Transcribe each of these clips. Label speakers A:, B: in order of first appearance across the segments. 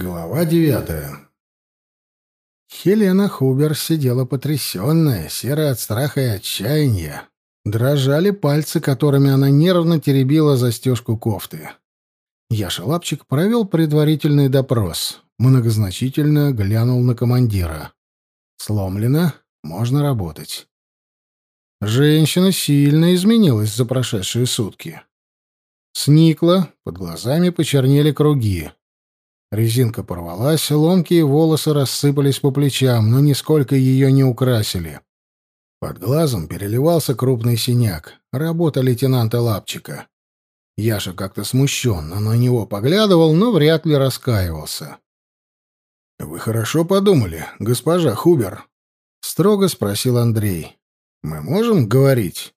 A: Глава девятая. Хелена Хубер сидела потрясенная, серая от страха и отчаяния. Дрожали пальцы, которыми она нервно теребила застежку кофты. Яша Лапчик провел предварительный допрос. Многозначительно глянул на командира. Сломлено, можно работать. Женщина сильно изменилась за прошедшие сутки. Сникла, под глазами почернели круги. Резинка порвалась, ломкие волосы рассыпались по плечам, но нисколько ее не украсили. Под глазом переливался крупный синяк. Работа лейтенанта Лапчика. Яша как-то смущенно на него поглядывал, но вряд ли раскаивался. «Вы хорошо подумали, госпожа Хубер?» — строго спросил Андрей. «Мы можем говорить?»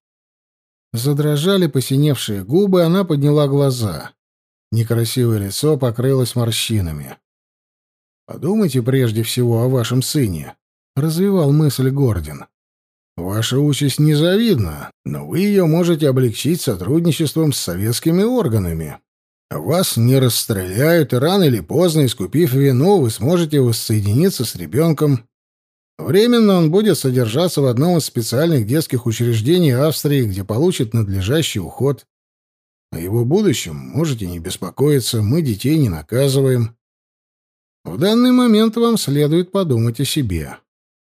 A: Задрожали посиневшие губы, она подняла глаза. Некрасивое лицо покрылось морщинами. «Подумайте прежде всего о вашем сыне», — развивал мысль Гордин. «Ваша участь незавидна, но вы ее можете облегчить сотрудничеством с советскими органами. Вас не расстреляют, и рано или поздно, искупив вину, вы сможете воссоединиться с ребенком. Временно он будет содержаться в одном из специальных детских учреждений Австрии, где получит надлежащий уход. О его будущем можете не беспокоиться, мы детей не наказываем. В данный момент вам следует подумать о себе.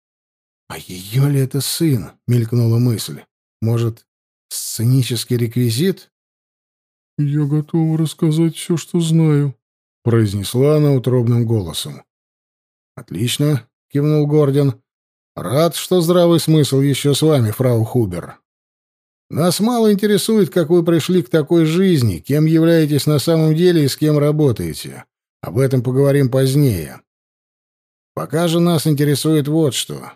A: — А ее ли это сын? — мелькнула мысль. — Может, сценический реквизит?
B: — Я готова рассказать все, что знаю, — произнесла она утробным голосом.
A: — Отлично, — кивнул Гордон. — Рад, что здравый смысл еще с вами, фрау Хубер. Нас мало интересует, как вы пришли к такой жизни, кем являетесь на самом деле и с кем работаете. Об этом поговорим позднее. Пока же нас интересует вот что.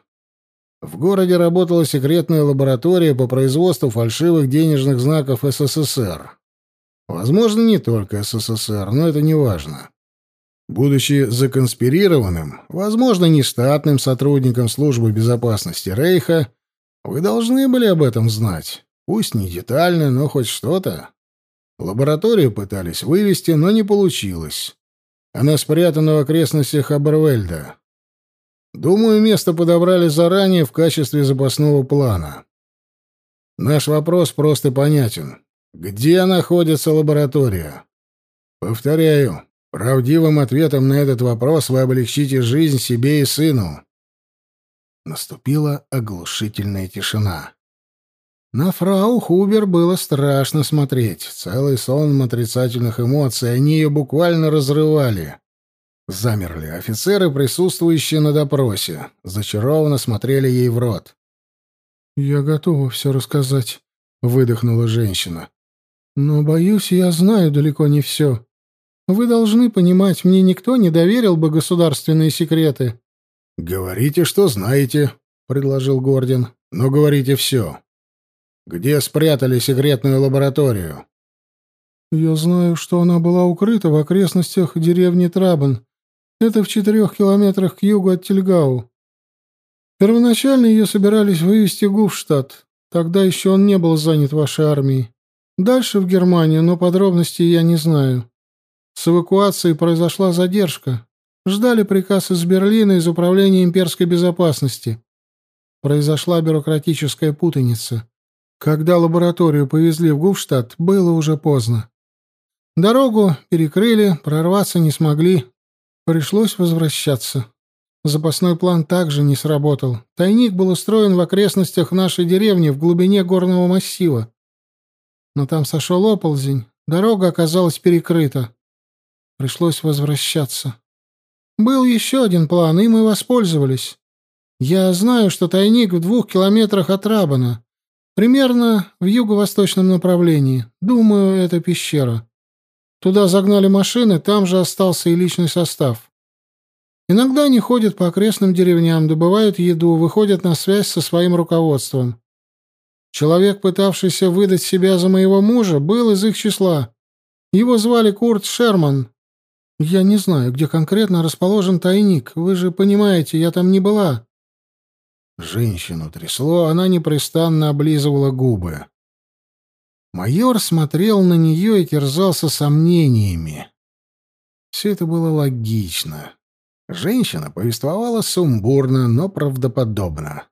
A: В городе работала секретная лаборатория по производству фальшивых денежных знаков СССР. Возможно, не только СССР, но это не важно. Будучи законспирированным, возможно, нештатным сотрудником службы безопасности Рейха, вы должны были об этом знать. Пусть не детально, но хоть что-то. Лабораторию пытались вывести, но не получилось. Она спрятана в окрестностях Абервельда. Думаю, место подобрали заранее в качестве запасного плана. Наш вопрос просто понятен. Где находится лаборатория? Повторяю, правдивым ответом на этот вопрос вы облегчите жизнь себе и сыну. Наступила оглушительная тишина. На фрау Хубер было страшно смотреть. Целый сон отрицательных эмоций, они ее буквально разрывали. Замерли офицеры, присутствующие на допросе. Зачарованно смотрели ей в рот.
B: «Я готова все рассказать», — выдохнула женщина. «Но, боюсь, я знаю далеко не все. Вы должны понимать, мне никто не доверил бы государственные секреты».
A: «Говорите, что знаете», — предложил Гордин. «Но говорите все». Где спрятали секретную лабораторию?
B: Я знаю, что она была укрыта в окрестностях деревни Трабан. Это в четырех километрах к югу от Тельгау. Первоначально ее собирались вывести в Гуфштадт. Тогда еще он не был занят вашей армией. Дальше в Германию, но подробностей я не знаю. С эвакуацией произошла задержка. Ждали приказ из Берлина из Управления имперской безопасности. Произошла бюрократическая путаница. Когда лабораторию повезли в Гуфштадт, было уже поздно. Дорогу перекрыли, прорваться не смогли. Пришлось возвращаться. Запасной план также не сработал. Тайник был устроен в окрестностях нашей деревни в глубине горного массива. Но там сошел оползень, дорога оказалась перекрыта. Пришлось возвращаться. Был еще один план, и мы воспользовались. Я знаю, что тайник в двух километрах от Рабана. Примерно в юго-восточном направлении. Думаю, это пещера. Туда загнали машины, там же остался и личный состав. Иногда они ходят по окрестным деревням, добывают еду, выходят на связь со своим руководством. Человек, пытавшийся выдать себя за моего мужа, был из их числа. Его звали Курт Шерман. Я не знаю, где конкретно расположен тайник. Вы же понимаете, я там не была.
A: Женщину трясло, она непрестанно облизывала губы. Майор смотрел на нее и терзался сомнениями. Все это было логично. Женщина повествовала сумбурно, но правдоподобно.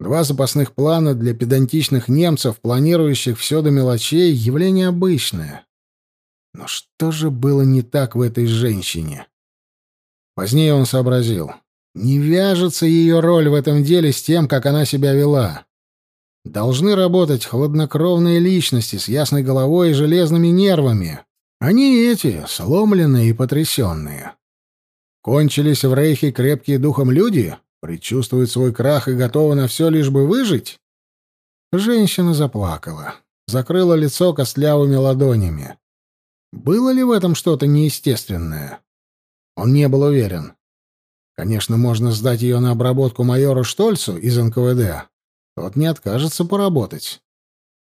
A: Два запасных плана для педантичных немцев, планирующих все до мелочей, явление обычное. Но что же было не так в этой женщине? Позднее он сообразил. Не вяжется ее роль в этом деле с тем, как она себя вела. Должны работать хладнокровные личности с ясной головой и железными нервами. Они эти, сломленные и потрясенные. Кончились в Рейхе крепкие духом люди, предчувствуют свой крах и готовы на все, лишь бы выжить? Женщина заплакала, закрыла лицо костлявыми ладонями. Было ли в этом что-то неестественное? Он не был уверен. Конечно, можно сдать ее на обработку майору Штольцу из НКВД. Тот не откажется поработать.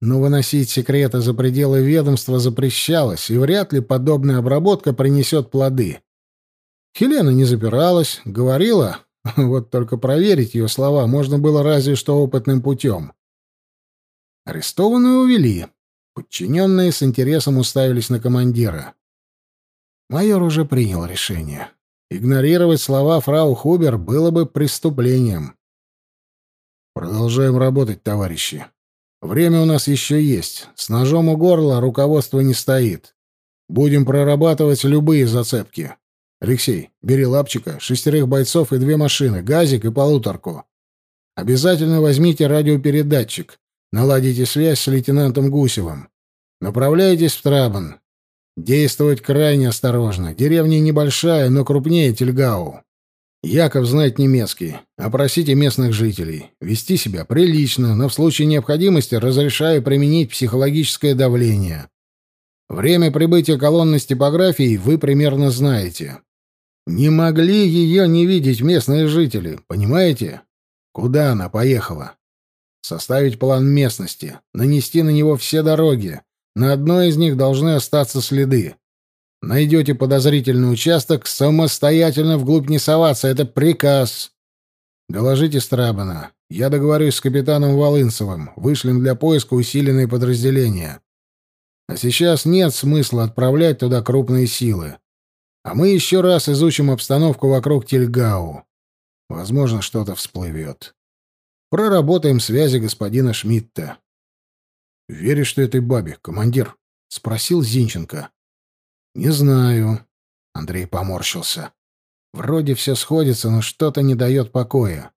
A: Но выносить секреты за пределы ведомства запрещалось, и вряд ли подобная обработка принесет плоды. Хелена не запиралась, говорила, вот только проверить ее слова можно было разве что опытным путем. Арестованную увели. Подчиненные с интересом уставились на командира. Майор уже принял решение. Игнорировать слова фрау Хубер было бы преступлением. «Продолжаем работать, товарищи. Время у нас еще есть. С ножом у горла руководство не стоит. Будем прорабатывать любые зацепки. Алексей, бери лапчика, шестерых бойцов и две машины, газик и полуторку. Обязательно возьмите радиопередатчик. Наладите связь с лейтенантом Гусевым. Направляйтесь в Трабан. Действовать крайне осторожно. Деревня небольшая, но крупнее Тельгау. Яков знает немецкий. Опросите местных жителей. Вести себя прилично, но в случае необходимости разрешаю применить психологическое давление. Время прибытия колонны с типографией вы примерно знаете. Не могли ее не видеть местные жители, понимаете? Куда она поехала? Составить план местности, нанести на него все дороги. На одной из них должны остаться следы. Найдете подозрительный участок, самостоятельно вглубь не соваться. Это приказ. Доложите Страбана. Я договорюсь с капитаном Волынцевым. Вышлем для поиска усиленные подразделения. А сейчас нет смысла отправлять туда крупные силы. А мы еще раз изучим обстановку вокруг Тельгау. Возможно, что-то всплывет. Проработаем связи господина Шмидта. — Веришь ты этой бабе, командир? — спросил Зинченко. — Не знаю. Андрей поморщился. Вроде все сходится, но что-то не дает покоя.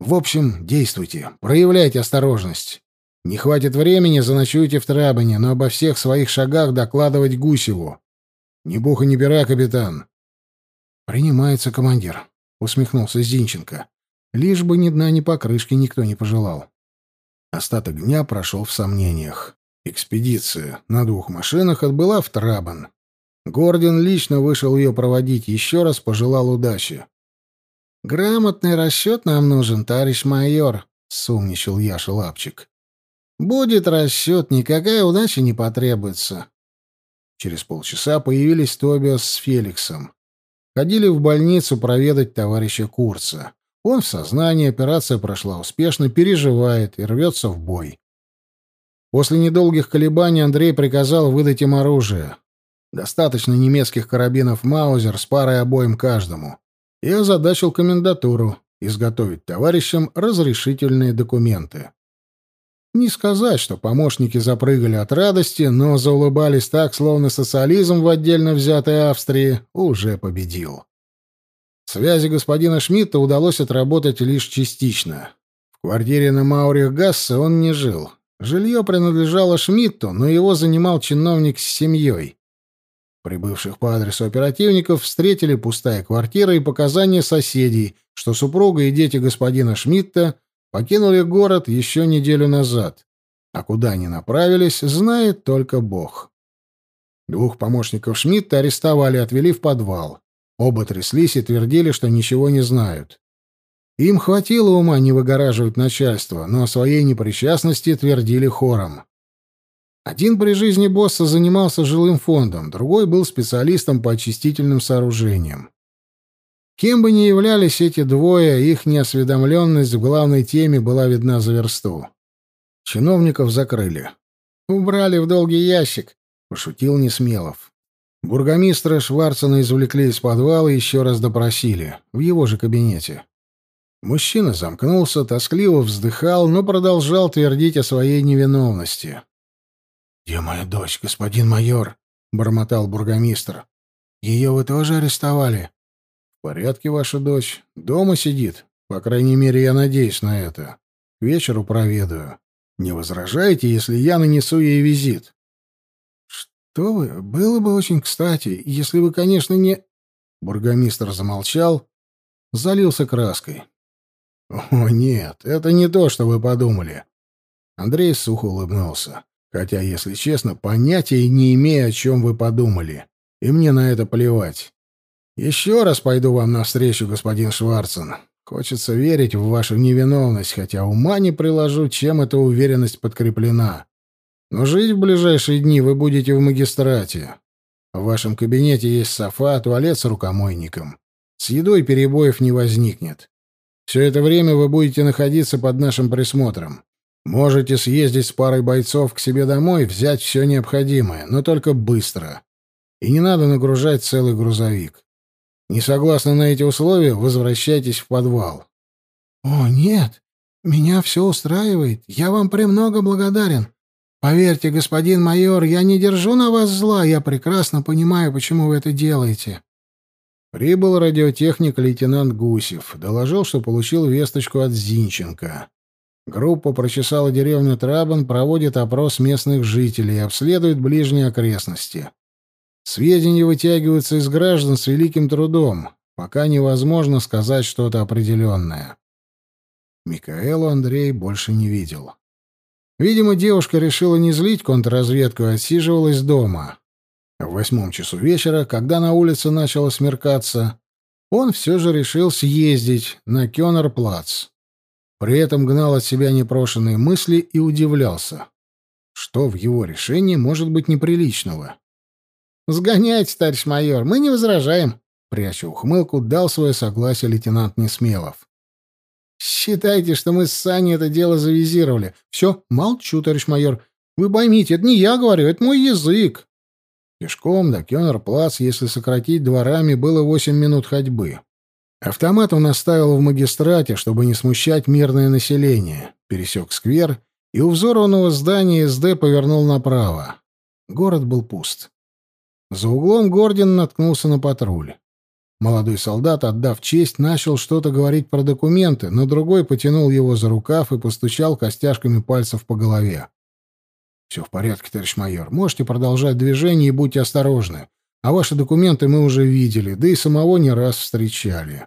A: В общем, действуйте, проявляйте осторожность. Не хватит времени, заночуйте в Трабане, но обо всех своих шагах докладывать Гусеву. «Ни буха, ни пера, капитан!» «Принимается, командир», — усмехнулся Зинченко. «Лишь бы ни дна, ни покрышки никто не пожелал». Остаток дня прошел в сомнениях. Экспедиция на двух машинах отбыла в Трабан. Гордон лично вышел ее проводить, еще раз пожелал удачи. «Грамотный расчет нам нужен, товарищ майор», — сумничал Яша Лапчик. «Будет расчет, никакая удача не потребуется. Через полчаса появились Тобиас с Феликсом. Ходили в больницу проведать товарища Курца. Он в сознании, операция прошла успешно, переживает и рвется в бой. После недолгих колебаний Андрей приказал выдать им оружие. Достаточно немецких карабинов «Маузер» с парой обоим каждому. И озадачил комендатуру изготовить товарищам разрешительные документы. Не сказать, что помощники запрыгали от радости, но заулыбались так, словно социализм в отдельно взятой Австрии уже победил. Связи господина Шмидта удалось отработать лишь частично. В квартире на Маурих-Гассе он не жил. Жилье принадлежало Шмидту, но его занимал чиновник с семьей. Прибывших по адресу оперативников встретили пустая квартира и показания соседей, что супруга и дети господина Шмидта покинули город еще неделю назад, а куда они направились, знает только Бог. Двух помощников Шмидта арестовали и отвели в подвал. Оба тряслись и твердили, что ничего не знают. Им хватило ума не выгораживать начальство, но о своей непричастности твердили хором. Один при жизни босса занимался жилым фондом, другой был специалистом по очистительным сооружениям. Кем бы ни являлись эти двое, их неосведомленность в главной теме была видна за версту. Чиновников закрыли. «Убрали в долгий ящик», — пошутил Несмелов. Бургомистра Шварцена извлекли из подвала и еще раз допросили, в его же кабинете. Мужчина замкнулся, тоскливо вздыхал, но продолжал твердить о своей невиновности. «Где моя дочь, господин майор?» — бормотал бургомистр. «Ее вы тоже арестовали?» «В порядке ваша дочь. Дома сидит. По крайней мере, я надеюсь на это. К вечеру проведаю. Не возражаете, если я нанесу ей визит?» «Что вы? Было бы очень кстати, если вы, конечно, не...» Бургомистр замолчал, залился краской. «О, нет, это не то, что вы подумали». Андрей сухо улыбнулся. «Хотя, если честно, понятия не имею, о чем вы подумали. И мне на это плевать. Еще раз пойду вам навстречу, господин Шварцен. Хочется верить в вашу невиновность, хотя ума не приложу, чем эта уверенность подкреплена. Но жить в ближайшие дни вы будете в магистрате. В вашем кабинете есть софа, туалет с рукомойником. С едой перебоев не возникнет. Все это время вы будете находиться под нашим присмотром. Можете съездить с парой бойцов к себе домой, взять все необходимое, но только быстро. И не надо нагружать целый грузовик. Не согласны на эти условия, возвращайтесь в подвал. — О, нет, меня все устраивает. Я вам премного благодарен. Поверьте, господин майор, я не держу на вас зла, я прекрасно понимаю, почему вы это делаете. Прибыл радиотехник лейтенант Гусев, доложил, что получил весточку от Зинченко. Группа прочесала деревню Трабан, проводит опрос местных жителей обследует ближние окрестности. Сведения вытягиваются из граждан с великим трудом, пока невозможно сказать что-то определенное. Микаэлу Андрей больше не видел. Видимо, девушка решила не злить контрразведку, а отсиживалась дома. В восьмом часу вечера, когда на улице начало смеркаться, он все же решил съездить на Кёнерплац. При этом гнал от себя непрошенные мысли и удивлялся. Что в его решении может быть неприличного? «Сгонять, товарищ майор, мы не возражаем», — пряча ухмылку, дал свое согласие лейтенант Несмелов. Считайте, что мы с Саней это дело завизировали. Все, молчу, товарищ майор. Вы поймите, это не я говорю, это мой язык. Пешком до Кёнерплац, если сократить дворами, было восемь минут ходьбы. Автомат он оставил в магистрате, чтобы не смущать мирное население. Пересек сквер и у взорванного здания СД повернул направо. Город был пуст. За углом Гордин наткнулся на патруль. Молодой солдат, отдав честь, начал что-то говорить про документы, но другой потянул его за рукав и постучал костяшками пальцев по голове. «Все в порядке, товарищ майор. Можете продолжать движение и будьте осторожны. А ваши документы мы уже видели, да и самого не раз встречали».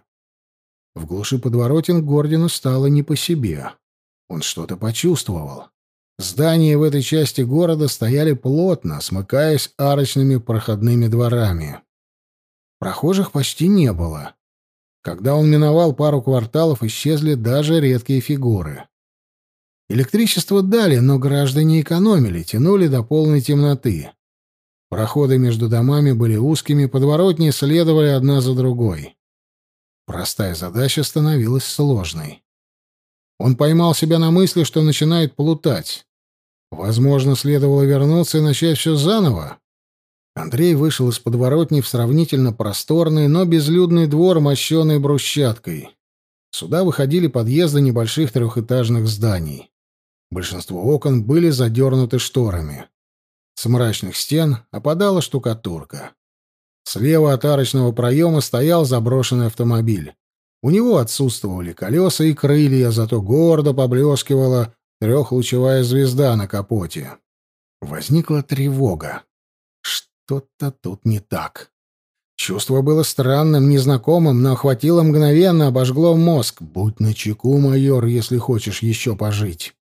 A: В глуши подворотен Гордину стало не по себе. Он что-то почувствовал. Здания в этой части города стояли плотно, смыкаясь арочными проходными дворами. Прохожих почти не было. Когда он миновал пару кварталов, исчезли даже редкие фигуры. Электричество дали, но граждане экономили, тянули до полной темноты. Проходы между домами были узкими, подворотни следовали одна за другой. Простая задача становилась сложной. Он поймал себя на мысли, что начинает плутать. Возможно, следовало вернуться и начать все заново. Андрей вышел из подворотни в сравнительно просторный, но безлюдный двор, мощенный брусчаткой. Сюда выходили подъезды небольших трехэтажных зданий. Большинство окон были задернуты шторами. С мрачных стен опадала штукатурка. Слева от арочного проема стоял заброшенный автомобиль. У него отсутствовали колеса и крылья, зато гордо поблескивала трехлучевая звезда на капоте. Возникла тревога. Что-то тут не так. Чувство было странным, незнакомым, но охватило мгновенно, обожгло мозг. «Будь начеку, майор, если хочешь еще пожить».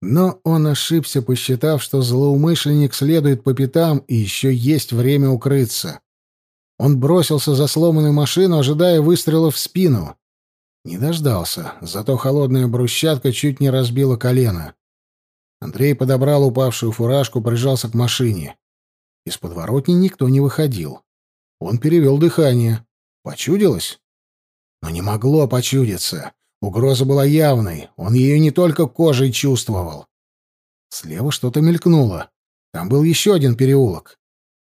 A: Но он ошибся, посчитав, что злоумышленник следует по пятам и еще есть время укрыться. Он бросился за сломанную машину, ожидая выстрела в спину. Не дождался, зато холодная брусчатка чуть не разбила колено. Андрей подобрал упавшую фуражку, прижался к машине. Из подворотни никто не выходил. Он перевел дыхание. Почудилось? Но не могло почудиться. Угроза была явной. Он ее не только кожей чувствовал. Слева что-то мелькнуло. Там был еще один переулок.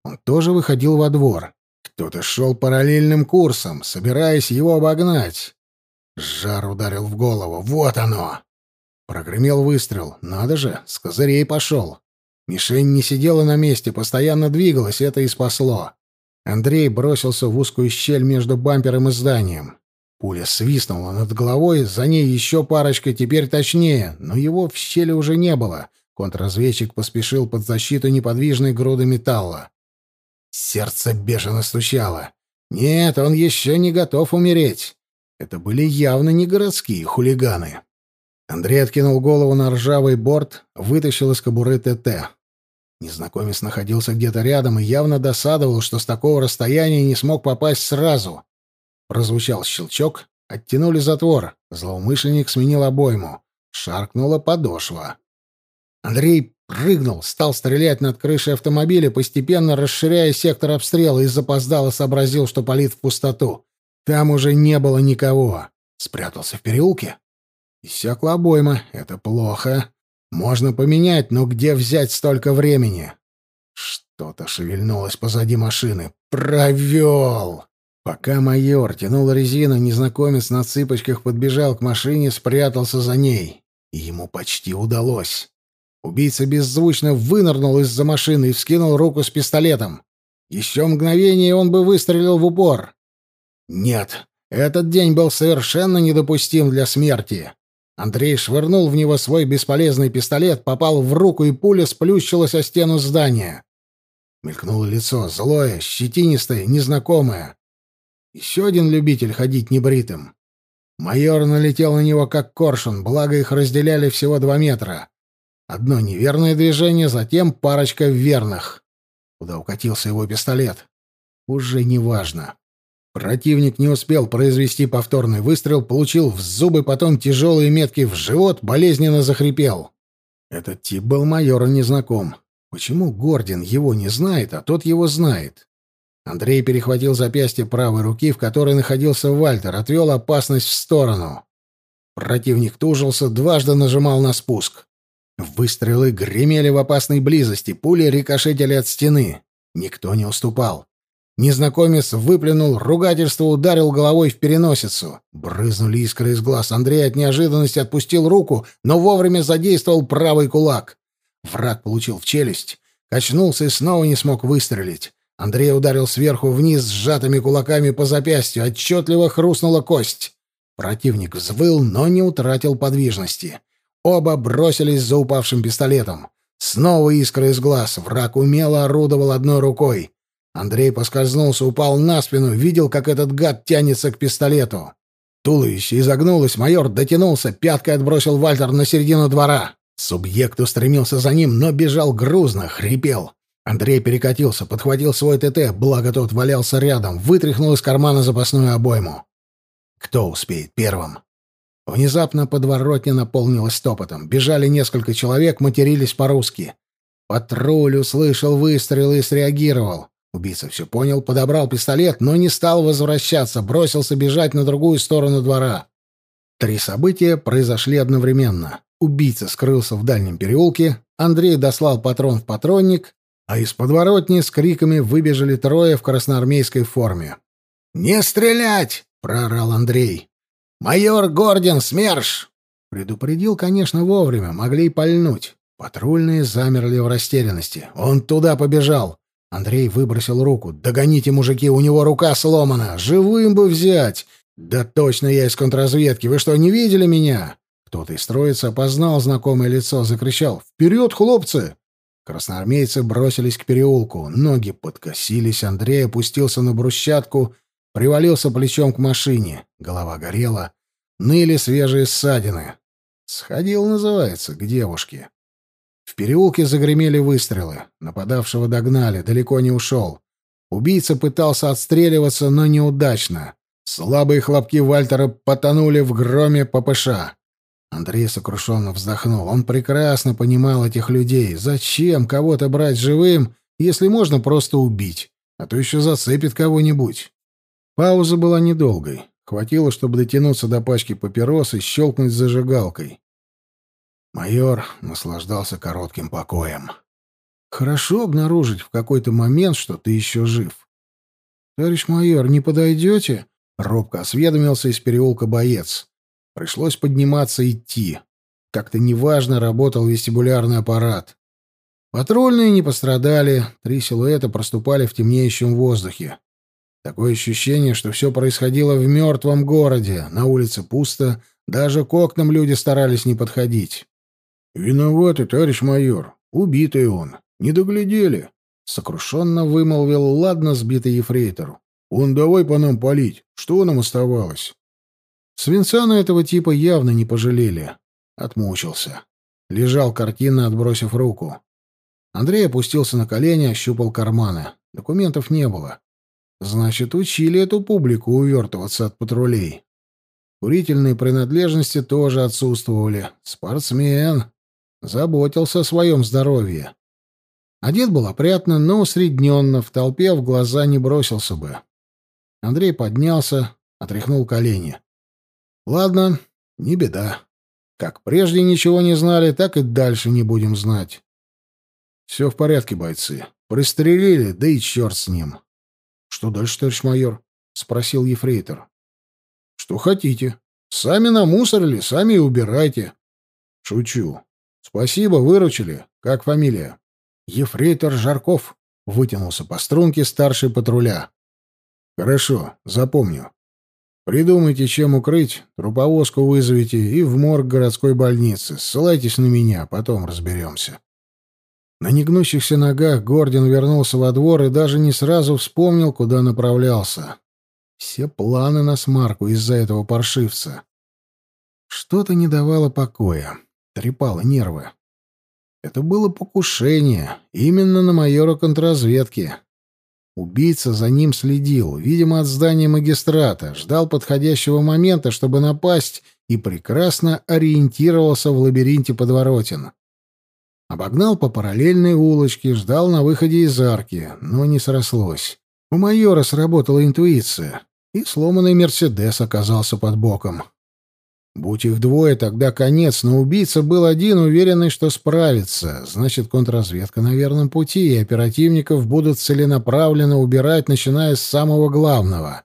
A: Он тоже выходил во двор. Кто-то шел параллельным курсом, собираясь его обогнать. Жар ударил в голову. Вот оно! Прогремел выстрел. Надо же, с козырей пошел. Мишень не сидела на месте, постоянно двигалась, это и спасло. Андрей бросился в узкую щель между бампером и зданием. Пуля свистнула над головой, за ней еще парочка, теперь точнее, но его в щели уже не было. Контрразведчик поспешил под защиту неподвижной груды металла. Сердце бешено стучало. Нет, он еще не готов умереть. Это были явно не городские хулиганы. Андрей откинул голову на ржавый борт, вытащил из кобуры ТТ. Незнакомец находился где-то рядом и явно досадовал, что с такого расстояния не смог попасть сразу. Прозвучал щелчок, оттянули затвор. Злоумышленник сменил обойму. Шаркнула подошва. Андрей прыгнул, стал стрелять над крышей автомобиля, постепенно расширяя сектор обстрела и запоздало сообразил, что палит в пустоту. Там уже не было никого. Спрятался в переулке. Иссякла обойма. Это плохо. Можно поменять, но где взять столько времени? Что-то шевельнулось позади машины. Провел! Пока майор тянул резину, незнакомец на цыпочках подбежал к машине, спрятался за ней. И ему почти удалось. Убийца беззвучно вынырнул из-за машины и вскинул руку с пистолетом. Еще мгновение он бы выстрелил в упор. Нет, этот день был совершенно недопустим для смерти. Андрей швырнул в него свой бесполезный пистолет, попал в руку, и пуля сплющилась о стену здания. Мелькнуло лицо, злое, щетинистое, незнакомое. Еще один любитель ходить небритым. Майор налетел на него как коршун, благо их разделяли всего два метра. Одно неверное движение, затем парочка верных. Куда укатился его пистолет? Уже не важно. Противник не успел произвести повторный выстрел, получил в зубы, потом тяжелые метки в живот, болезненно захрипел. Этот тип был майору незнаком. Почему Гордин его не знает, а тот его знает? Андрей перехватил запястье правой руки, в которой находился Вальтер, отвел опасность в сторону. Противник тужился, дважды нажимал на спуск. Выстрелы гремели в опасной близости, пули рикошетили от стены. Никто не уступал. Незнакомец выплюнул ругательство, ударил головой в переносицу. Брызнули искры из глаз. Андрей от неожиданности отпустил руку, но вовремя задействовал правый кулак. Враг получил в челюсть, качнулся и снова не смог выстрелить. Андрей ударил сверху вниз сжатыми кулаками по запястью, отчетливо хрустнула кость. Противник взвыл, но не утратил подвижности. Оба бросились за упавшим пистолетом. Снова искры из глаз. Враг умело орудовал одной рукой. Андрей поскользнулся, упал на спину, видел, как этот гад тянется к пистолету. Туловище изогнулось, майор дотянулся, пяткой отбросил Вальтер на середину двора. Субъект устремился за ним, но бежал грузно, хрипел. Андрей перекатился, подхватил свой ТТ, благо тот валялся рядом, вытряхнул из кармана запасную обойму. Кто успеет первым? Внезапно подворотня наполнилась топотом. Бежали несколько человек, матерились по-русски. Патруль услышал выстрелы и среагировал. Убийца все понял, подобрал пистолет, но не стал возвращаться, бросился бежать на другую сторону двора. Три события произошли одновременно. Убийца скрылся в дальнем переулке, Андрей дослал патрон в патронник, а из подворотни с криками выбежали трое в красноармейской форме. «Не стрелять!» — проорал Андрей. «Майор Гордин, СМЕРШ!» Предупредил, конечно, вовремя, могли и пальнуть. Патрульные замерли в растерянности. Он туда побежал. Андрей выбросил руку. «Догоните, мужики, у него рука сломана! Живым бы взять!» «Да точно я из контрразведки! Вы что, не видели меня?» Кто-то из троицы опознал знакомое лицо, закричал «Вперед, хлопцы!» Красноармейцы бросились к переулку. Ноги подкосились, Андрей опустился на брусчатку, привалился плечом к машине. Голова горела. Ныли свежие ссадины. «Сходил, называется, к девушке». В переулке загремели выстрелы. Нападавшего догнали, далеко не ушел. Убийца пытался отстреливаться, но неудачно. Слабые хлопки Вальтера потонули в громе ППШ. Андрей сокрушенно вздохнул. Он прекрасно понимал этих людей. Зачем кого-то брать живым, если можно просто убить? А то еще зацепит кого-нибудь. Пауза была недолгой. Хватило, чтобы дотянуться до пачки папирос и щелкнуть зажигалкой. Майор наслаждался коротким покоем. Хорошо обнаружить в какой-то момент, что ты еще жив.
B: «Товарищ майор, не подойдете?»
A: — робко осведомился из переулка боец. Пришлось подниматься и идти. Как-то неважно работал вестибулярный аппарат. Патрульные не пострадали, три силуэта проступали в темнеющем воздухе. Такое ощущение, что все происходило в мертвом городе. На улице пусто, даже к окнам люди старались не подходить. «Виноваты, товарищ майор. Убитый он. Не доглядели», — сокрушенно вымолвил ладно сбитый ефрейтор. «Он давай по нам палить. Что нам оставалось?» Свинца на этого типа явно не пожалели. Отмучился. Лежал картинно, отбросив руку. Андрей опустился на колени, ощупал карманы. Документов не было. Значит, учили эту публику увертываться от патрулей. Курительные принадлежности тоже отсутствовали. Спортсмен. Заботился о своем здоровье. Одет был опрятно, но усредненно, в толпе в глаза не бросился бы. Андрей поднялся, отряхнул колени. Ладно, не беда. Как прежде ничего не знали, так и дальше не будем знать. Все в порядке, бойцы. Пристрелили, да и черт с ним. Что дальше, товарищ майор? Спросил ефрейтор. Что хотите. Сами намусорили, сами и убирайте. Шучу. Спасибо, выручили. Как фамилия? Ефрейтор Жарков. Вытянулся по струнке старший патруля. Хорошо, запомню. Придумайте, чем укрыть, труповозку вызовите и в морг городской больницы. Ссылайтесь на меня, потом разберемся. На негнущихся ногах Гордин вернулся во двор и даже не сразу вспомнил, куда направлялся. Все планы на смарку из-за этого паршивца. Что-то не давало покоя, трепало нервы. Это было покушение, именно на майора контрразведки. Убийца за ним следил, видимо, от здания магистрата, ждал подходящего момента, чтобы напасть, и прекрасно ориентировался в лабиринте подворотен. Обогнал по параллельной улочке, ждал на выходе из арки, но не срослось. У майора сработала интуиция, и сломанный «Мерседес» оказался под боком. Будь их двое, тогда конец, но убийца был один, уверенный, что справится. Значит, контрразведка на верном пути, и оперативников будут целенаправленно убирать, начиная с самого главного.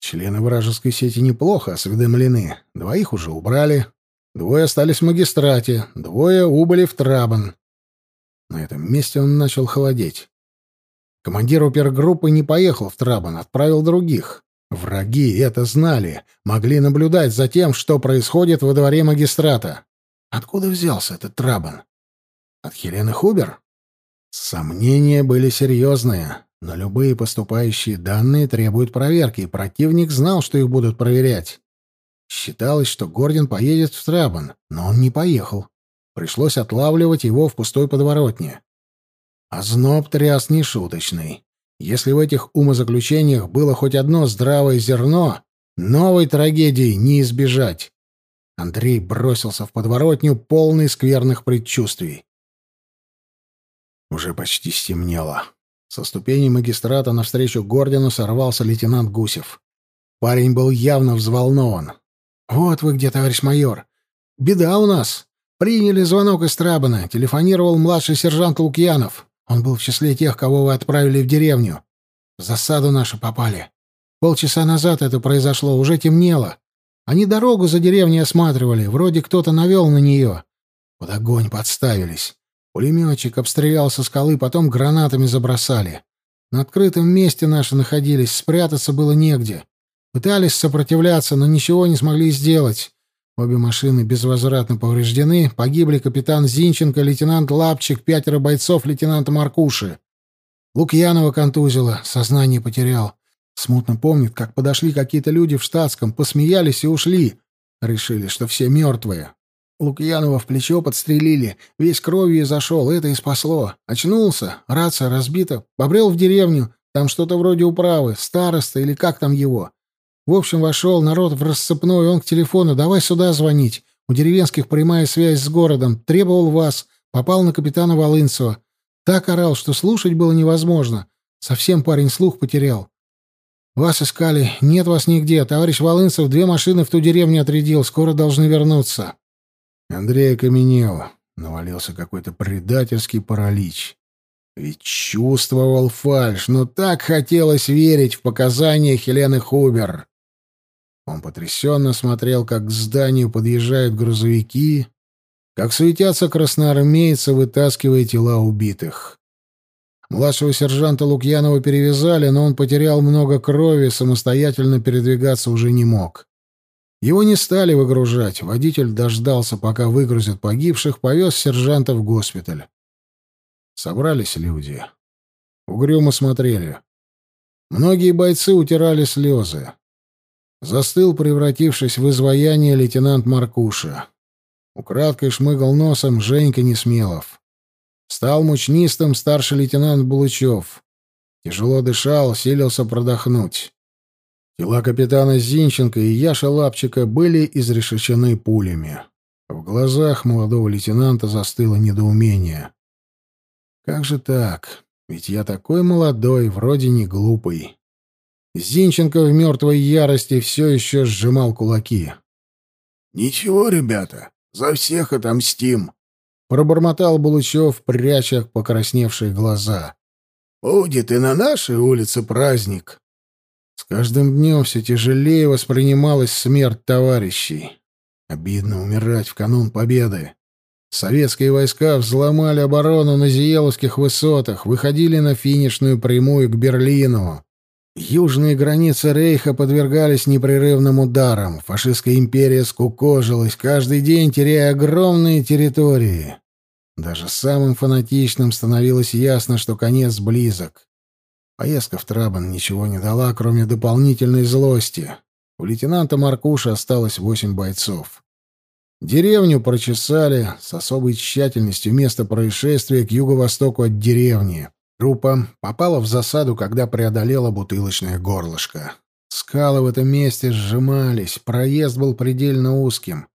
A: Члены вражеской сети неплохо осведомлены. Двоих уже убрали, Двое остались в магистрате, двое убыли в Трабан. На этом месте он начал холодеть. Командир опергруппы не поехал в Трабан, отправил других. Враги это знали, могли наблюдать за тем, что происходит во дворе магистрата. Откуда взялся этот Трабан? От Хелены Хубер? Сомнения были серьезные, но любые поступающие данные требуют проверки, и противник знал, что их будут проверять. Считалось, что Гордин поедет в Страбан, но он не поехал. Пришлось отлавливать его в пустой подворотне. А зноб тряс нешуточный. Если в этих умозаключениях было хоть одно здравое зерно, новой трагедии не избежать. Андрей бросился в подворотню, полный скверных предчувствий. Уже почти стемнело. Со ступени магистрата навстречу Гордину сорвался лейтенант Гусев. Парень был явно взволнован. «Вот вы где, товарищ майор. Беда у нас. Приняли звонок из Трабана. Телефонировал младший сержант Лукьянов. Он был в числе тех, кого вы отправили в деревню. В засаду нашу попали. Полчаса назад это произошло, уже темнело. Они дорогу за деревней осматривали, вроде кто-то навел на нее. Под огонь подставились. Пулеметчик обстрелял со скалы, потом гранатами забросали. На открытом месте наши находились, спрятаться было негде. Пытались сопротивляться, но ничего не смогли сделать. Обе машины безвозвратно повреждены. Погибли капитан Зинченко, лейтенант Лапчик, пятеро бойцов лейтенанта Маркуши. Лукьянова контузило, сознание потерял. Смутно помнит, как подошли какие-то люди в штатском, посмеялись и ушли. Решили, что все мертвые. Лукьянова в плечо подстрелили, весь кровью зашел, это и спасло. Очнулся, рация разбита, побрел в деревню, там что-то вроде управы, староста или как там его. В общем, вошел народ в рассыпной, он к телефону, давай сюда звонить. У деревенских прямая связь с городом. Требовал вас. Попал на капитана Волынцева. Так орал, что слушать было невозможно. Совсем парень слух потерял. Вас искали. Нет вас нигде. Товарищ Волынцев две машины в ту деревню отрядил. Скоро должны вернуться. Андрей окаменел. Навалился какой-то предательский паралич. Ведь чувствовал фальш, но так хотелось верить в показания Хелены Хубер. Он потрясенно смотрел, как к зданию подъезжают грузовики, как суетятся красноармейцы, вытаскивая тела убитых. Младшего сержанта Лукьянова перевязали, но он потерял много крови, самостоятельно передвигаться уже не мог. Его не стали выгружать. Водитель дождался, пока выгрузят погибших, повез сержанта в госпиталь. Собрались люди. Угрюмо смотрели. Многие бойцы утирали слезы. Застыл, превратившись в изваяние, лейтенант Маркуша. Украдкой шмыгал носом Женька Несмелов. Стал мучнистым старший лейтенант Булычев. Тяжело дышал, силился продохнуть. Тела капитана Зинченко и Яша Лапчика были изрешечены пулями. В глазах молодого лейтенанта застыло недоумение. «Как же так? Ведь я такой молодой, вроде не глупый». Зинченко в мертвой ярости все еще сжимал кулаки.
C: «Ничего, ребята, за всех отомстим», —
A: пробормотал Булычев, пряча покрасневшие глаза.
C: «Будет и на нашей улице праздник».
A: С каждым днем все тяжелее воспринималась смерть товарищей. Обидно умирать в канун победы. Советские войска взломали оборону на Зиеловских высотах, выходили на финишную прямую к Берлину. Южные границы Рейха подвергались непрерывным ударам. Фашистская империя скукожилась, каждый день теряя огромные территории. Даже самым фанатичным становилось ясно, что конец близок. Поездка в Трабан ничего не дала, кроме дополнительной злости. У лейтенанта Маркуша осталось восемь бойцов. Деревню прочесали с особой тщательностью место происшествия к юго-востоку от деревни. Группа попала в засаду, когда преодолела бутылочное горлышко. Скалы в этом месте сжимались, проезд был предельно узким.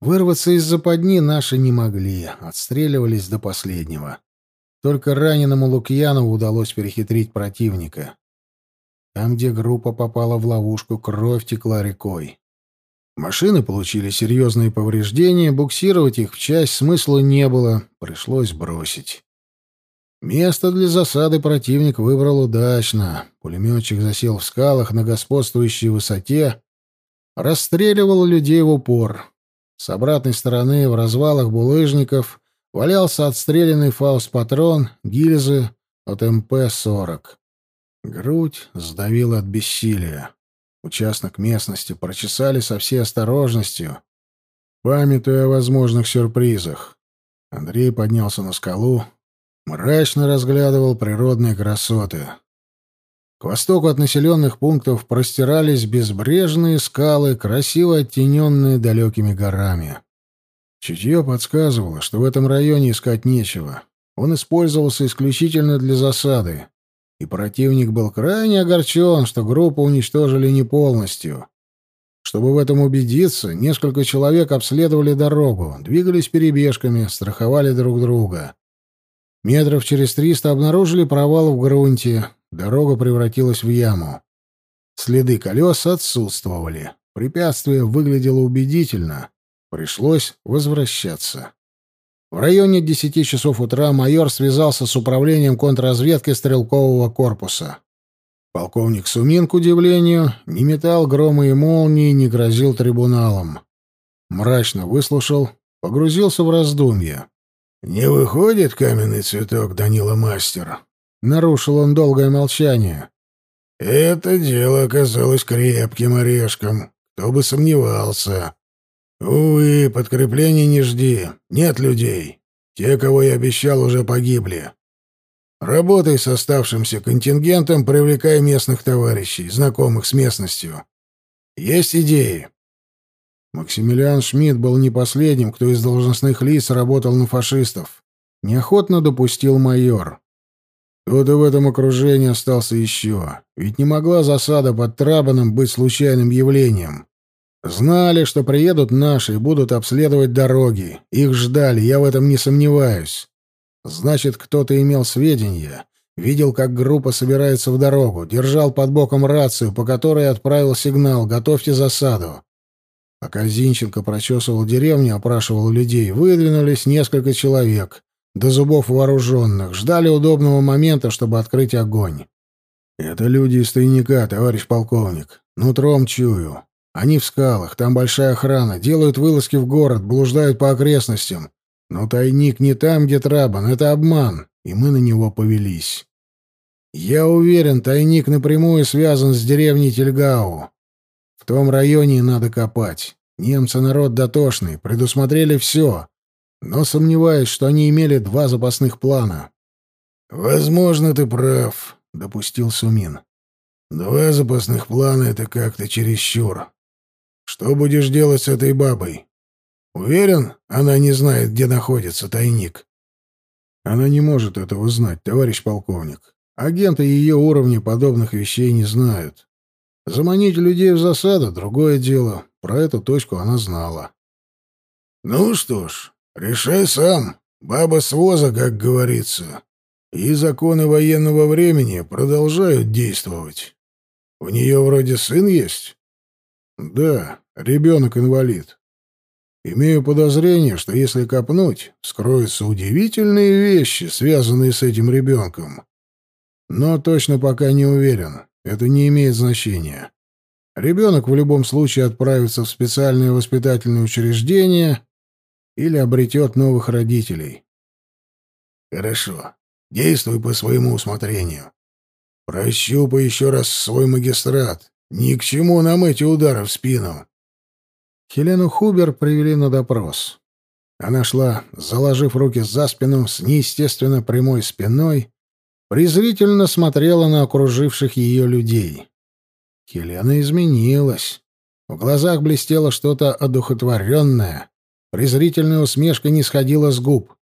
A: Вырваться из западни наши не могли, отстреливались до последнего. Только раненому Лукьянову удалось перехитрить противника. Там, где группа попала в ловушку, кровь текла рекой. Машины получили серьезные повреждения, буксировать их в часть смысла не было, пришлось бросить. Место для засады противник выбрал удачно. Пулеметчик засел в скалах на господствующей высоте, расстреливал людей в упор. С обратной стороны, в развалах булыжников, валялся отстрелянный фаустпатрон, гильзы от МП-40. Грудь сдавило от бессилия. Участок местности прочесали со всей осторожностью, памятуя о возможных сюрпризах. Андрей поднялся на скалу, мрачно разглядывал природные красоты. К востоку от населенных пунктов простирались безбрежные скалы, красиво оттененные далекими горами. Чутье подсказывало, что в этом районе искать нечего. Он использовался исключительно для засады, и противник был крайне огорчен, что группу уничтожили не полностью. Чтобы в этом убедиться, несколько человек обследовали дорогу, двигались перебежками, страховали друг друга. Метров через триста обнаружили провал в грунте, дорога превратилась в яму. Следы колес отсутствовали. Препятствие выглядело убедительно, Пришлось возвращаться. В районе десяти часов утра майор связался с управлением контрразведки стрелкового корпуса. Полковник Сумин, к удивлению, не метал грома и молнии, не грозил трибуналом. Мрачно выслушал, погрузился в раздумья.
C: «Не выходит каменный цветок, Данила Мастер?»
A: Нарушил он долгое молчание.
C: «Это дело оказалось крепким орешком. Кто бы сомневался. «Увы, подкрепления не жди. Нет людей. Те, кого я обещал, уже погибли. Работай с оставшимся контингентом, привлекай местных товарищей, знакомых с местностью. Есть идеи?»
A: Максимилиан Шмидт был не последним, кто из должностных лиц работал на фашистов. Неохотно допустил майор. Кто-то в этом окружении остался еще. Ведь не могла засада под Трабаном быть случайным явлением. Знали, что приедут наши и будут обследовать дороги. Их ждали, я в этом не сомневаюсь. Значит, кто-то имел сведения, видел, как группа собирается в дорогу, держал под боком рацию, по которой отправил сигнал «Готовьте засаду». Пока Зинченко прочесывал деревню, опрашивал людей, выдвинулись несколько человек. до зубов вооруженных, ждали удобного момента, чтобы открыть огонь. «Это люди из тайника, товарищ полковник. Нутром чую. Они в скалах, там большая охрана, делают вылазки в город, блуждают по окрестностям. Но тайник не там, где Трабан, это обман, и мы на него повелись. Я уверен, тайник напрямую связан с деревней Тельгау. Том районе надо копать. Немцы народ дотошный, предусмотрели все. Но сомневаюсь, что они имели два запасных плана.
C: «Возможно, ты прав», — допустил Сумин. «Два запасных плана — это как-то чересчур. Что будешь делать с этой бабой? Уверен, она не знает, где находится тайник?»
A: «Она не может этого знать, товарищ полковник. Агенты ее уровня подобных вещей не знают. Заманить людей в засаду — другое дело. Про эту точку она знала.
C: «Ну что ж, решай сам. Баба с воза, как говорится. И законы военного времени продолжают действовать. У нее вроде сын есть?»
A: «Да, ребенок-инвалид. Имею подозрение, что если копнуть, скроются удивительные вещи, связанные с этим ребенком. Но точно пока не уверен. Это не имеет значения. Ребенок в любом случае отправится в специальное воспитательное учреждение или обретет новых родителей.
C: Хорошо. Действуй по своему усмотрению. Прощупай еще раз свой магистрат. Ни к чему нам эти удары в спину.
A: Хелену Хубер привели на допрос. Она шла, заложив руки за спину, с неестественно прямой спиной, презрительно смотрела на окруживших ее людей. Хелена изменилась. В глазах блестело что-то одухотворенное. Презрительная усмешка не сходила с губ.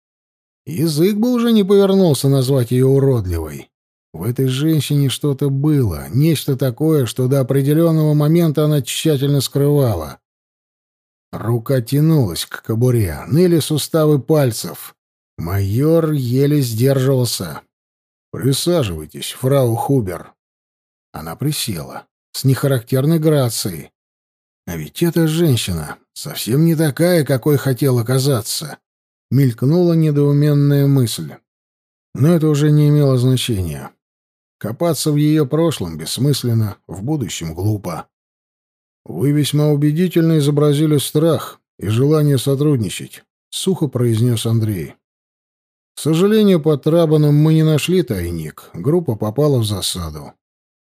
A: Язык бы уже не повернулся назвать ее уродливой. В этой женщине что-то было, нечто такое, что до определенного момента она тщательно скрывала. Рука тянулась к кобуре, ныли суставы пальцев. Майор еле сдерживался. «Присаживайтесь, фрау Хубер». Она присела, с нехарактерной грацией. А ведь эта женщина совсем не такая, какой хотела казаться. Мелькнула недоуменная мысль. Но это уже не имело значения. Копаться в ее прошлом бессмысленно, в будущем глупо. «Вы весьма убедительно изобразили страх и желание сотрудничать», — сухо произнес Андрей. К сожалению, под Трабаном мы не нашли тайник. Группа попала в засаду.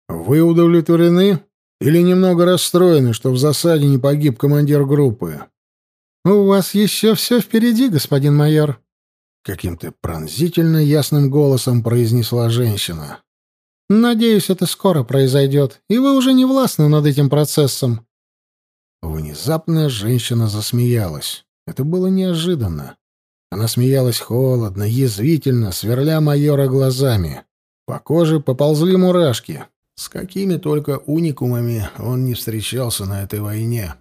A: Вы удовлетворены или немного расстроены, что в засаде не погиб командир группы?
B: У вас еще все впереди, господин майор.
A: Каким-то пронзительно ясным голосом произнесла женщина.
B: Надеюсь, это скоро произойдет, и вы уже не властны над этим процессом.
A: Внезапно женщина засмеялась. Это было неожиданно. Она смеялась холодно, язвительно, сверля майора глазами. По коже поползли мурашки. С какими только уникумами он не встречался на этой войне.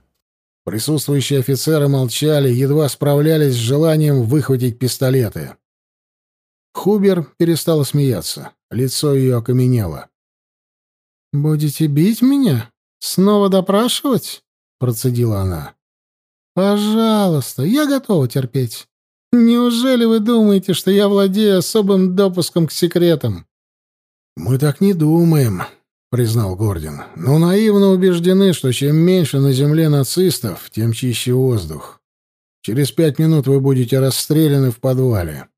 A: Присутствующие офицеры молчали, едва справлялись с желанием выхватить пистолеты. Хубер перестала смеяться. Лицо ее окаменело.
B: «Будете бить меня? Снова допрашивать?» — процедила она. «Пожалуйста, я готова терпеть. Неужели вы думаете, что я владею особым допуском к секретам?
A: Мы так не думаем, признал Гордин. Но наивно убеждены, что чем меньше на земле нацистов, тем чище воздух. Через пять минут вы будете расстреляны в подвале.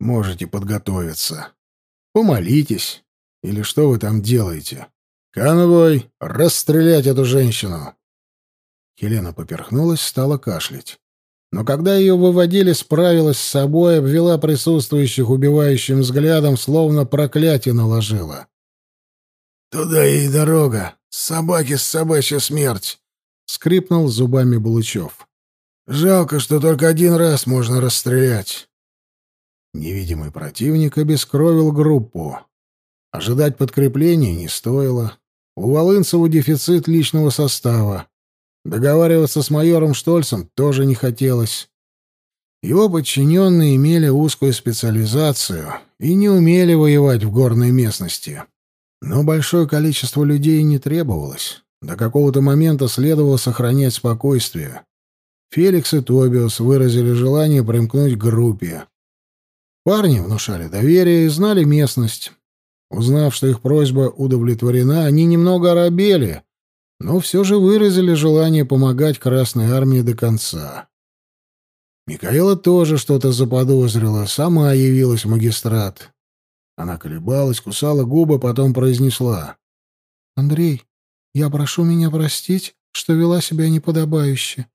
A: Можете подготовиться. Помолитесь. Или что вы там делаете? Конвой, расстрелять эту женщину. Елена поперхнулась, стала кашлять но когда ее выводили, справилась с собой, обвела присутствующих убивающим взглядом, словно проклятие наложила.
C: «Туда ей дорога. Собаки с собачья смерть!» — скрипнул зубами Булычев. «Жалко, что только один раз можно расстрелять».
A: Невидимый противник обескровил группу. Ожидать подкрепления не стоило. У Волынцева дефицит личного состава. Договариваться с майором Штольцем тоже не хотелось. Его подчиненные имели узкую специализацию и не умели воевать в горной местности. Но большое количество людей не требовалось. До какого-то момента следовало сохранять спокойствие. Феликс и Тобиус выразили желание примкнуть к группе. Парни внушали доверие и знали местность. Узнав, что их просьба удовлетворена, они немного оробели, но все же выразили желание помогать Красной Армии до конца. Микаэла тоже что-то заподозрила, сама явилась в магистрат. Она колебалась, кусала губы, потом произнесла.
B: «Андрей, я прошу меня простить, что вела себя неподобающе.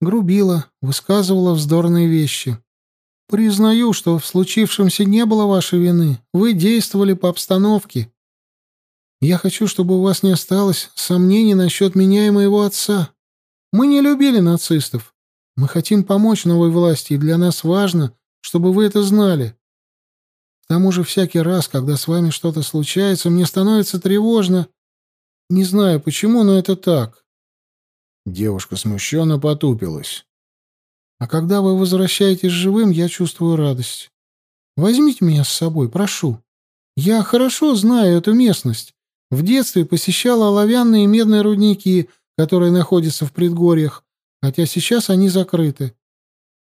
B: Грубила, высказывала вздорные вещи. Признаю, что в случившемся не было вашей вины. Вы действовали по обстановке. Я хочу, чтобы у вас не осталось сомнений насчет меня и моего отца. Мы не любили нацистов. Мы хотим помочь новой власти, и для нас важно, чтобы вы это знали. К тому же всякий раз, когда с вами что-то случается, мне становится тревожно. Не знаю почему, но это так.
A: Девушка смущенно потупилась.
B: А когда вы возвращаетесь живым, я чувствую радость. Возьмите меня с собой, прошу. Я хорошо знаю эту местность. В детстве посещала оловянные и медные рудники, которые находятся в предгорьях, хотя сейчас они закрыты.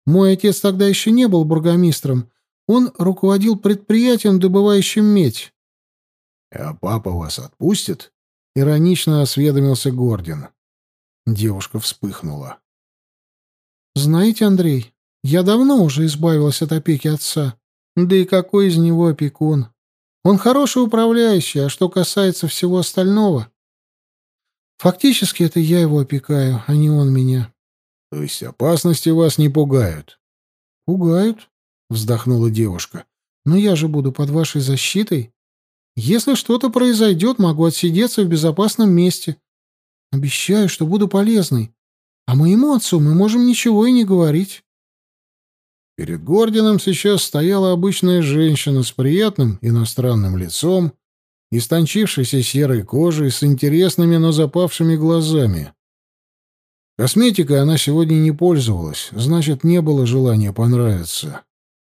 B: Мой отец тогда еще не был бургомистром. Он руководил предприятием, добывающим медь.
A: — А папа вас отпустит? — иронично осведомился Гордин. Девушка вспыхнула.
B: «Знаете, Андрей, я давно уже избавилась от опеки отца. Да и какой из него опекун? Он хороший управляющий, а что касается всего остального... Фактически это я его опекаю, а не он меня».
A: «То есть опасности вас не пугают?»
B: «Пугают», — вздохнула девушка. «Но я же буду под вашей защитой. Если что-то произойдет, могу отсидеться в безопасном месте. Обещаю, что буду полезной. А моему отцу мы можем ничего и не говорить.
A: Перед Гордином сейчас стояла обычная женщина с приятным иностранным лицом, истончившейся серой кожей, с интересными, но запавшими глазами. Косметикой она сегодня не пользовалась, значит, не было желания понравиться.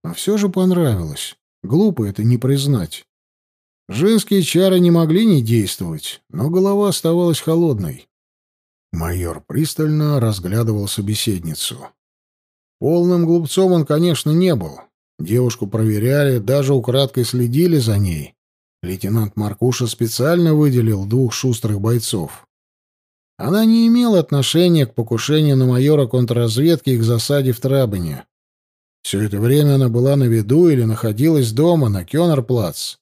A: А все же понравилось. Глупо это не признать. Женские чары не могли не действовать, но голова оставалась холодной. Майор пристально разглядывал собеседницу. Полным глупцом он, конечно, не был. Девушку проверяли, даже украдкой следили за ней. Лейтенант Маркуша специально выделил двух шустрых бойцов. Она не имела отношения к покушению на майора контрразведки и к засаде в Трабане. Все это время она была на виду или находилась дома на Кёнерплац.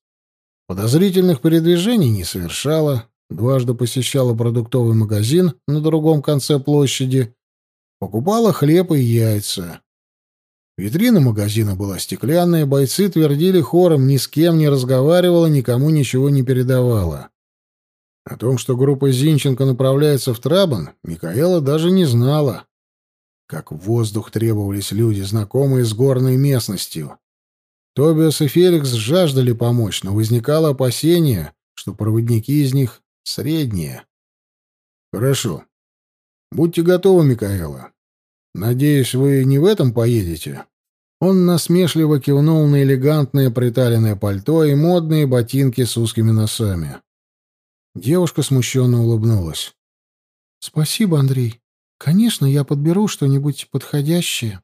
A: Подозрительных передвижений не совершала, дважды посещала продуктовый магазин на другом конце площади, покупала хлеб и яйца. Витрина магазина была стеклянная, бойцы твердили хором, ни с кем не разговаривала, никому ничего не передавала. О том, что группа Зинченко направляется в Трабан, Микаэла даже не знала. Как в воздух требовались люди, знакомые с горной местностью. Тобиас и Феликс жаждали помочь, но возникало опасение, что проводники из них средние. Хорошо. Будьте готовы, Микаэла. Надеюсь, вы не в этом поедете? Он насмешливо кивнул на элегантное приталенное пальто и модные ботинки с узкими носами. Девушка смущенно улыбнулась.
B: «Спасибо, Андрей. Конечно, я подберу что-нибудь подходящее».